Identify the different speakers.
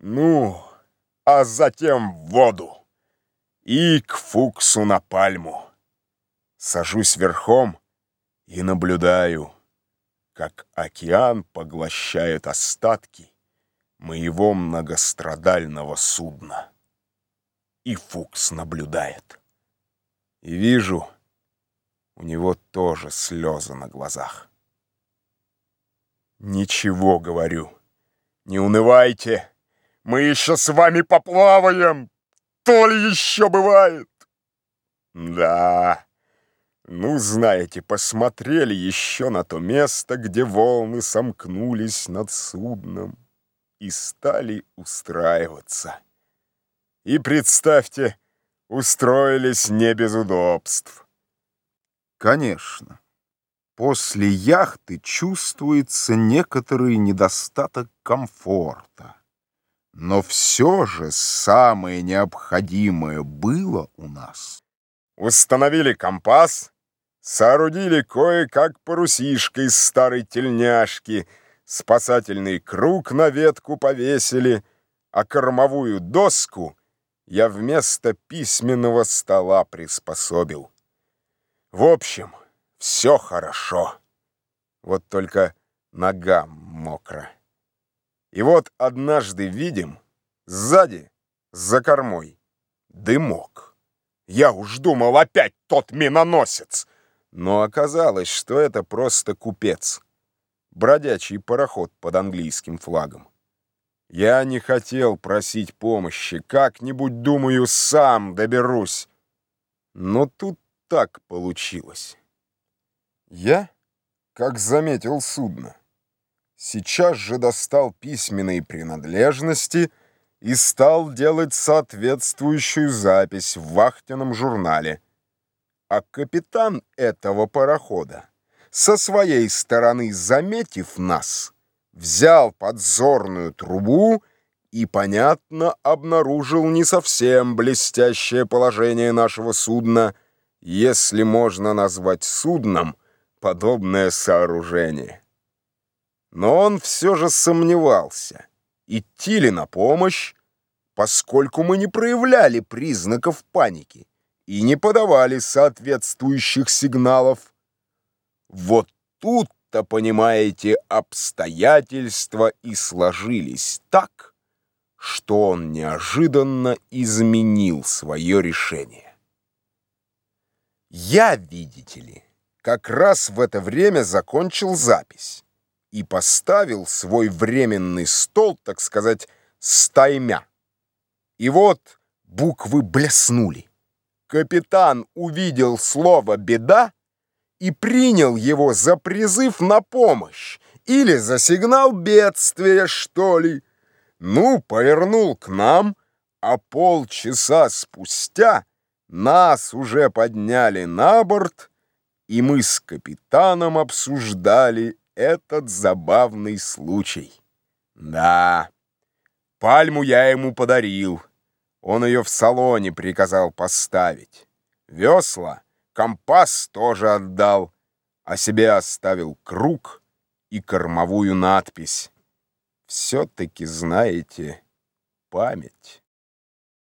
Speaker 1: Ну, а затем в воду и к Фуксу на пальму. Сажусь верхом и наблюдаю, как океан поглощает остатки моего многострадального судна. И Фукс наблюдает. И вижу, у него тоже слезы на глазах. Ничего, говорю, не унывайте, мы еще с вами поплаваем, то ли еще бывает. Да, ну, знаете, посмотрели еще на то место, где волны сомкнулись над судном и стали устраиваться. И, представьте, устроились не без удобств.
Speaker 2: Конечно, после яхты чувствуется некоторый недостаток комфорта. Но все же самое необходимое было у нас.
Speaker 1: Установили компас, соорудили кое-как парусишка из старой тельняшки, спасательный круг на ветку повесили, а кормовую доску я вместо письменного стола приспособил. В общем, все хорошо. Вот только нога мокра. И вот однажды видим, сзади, за кормой, дымок. Я уж думал, опять тот миноносец. Но оказалось, что это просто купец. Бродячий пароход под английским флагом. Я не хотел просить помощи, как-нибудь, думаю, сам доберусь. Но тут так получилось. Я, как заметил судно, сейчас же достал письменные принадлежности и стал делать соответствующую запись в вахтенном журнале. А капитан этого парохода, со своей стороны заметив нас, взял подзорную трубу и, понятно, обнаружил не совсем блестящее положение нашего судна, если можно назвать судном подобное сооружение. Но он все же сомневался, идти ли на помощь, поскольку мы не проявляли признаков паники и не подавали соответствующих сигналов. Вот тут-то, понимаете, обстоятельства и сложились так, что он неожиданно изменил свое решение. Я, видите ли, как раз в это время закончил запись и поставил свой временный стол, так сказать, стаймя. И вот буквы блеснули. Капитан увидел слово «беда» и принял его за призыв на помощь или за сигнал бедствия, что ли. Ну, повернул к нам, а полчаса спустя нас уже подняли на борт, и мы с капитаном обсуждали этот забавный случай. Да, пальму я ему подарил. Он ее в салоне приказал поставить. Весла, компас тоже отдал, а себе оставил круг и кормовую надпись. Все-таки, знаете, память.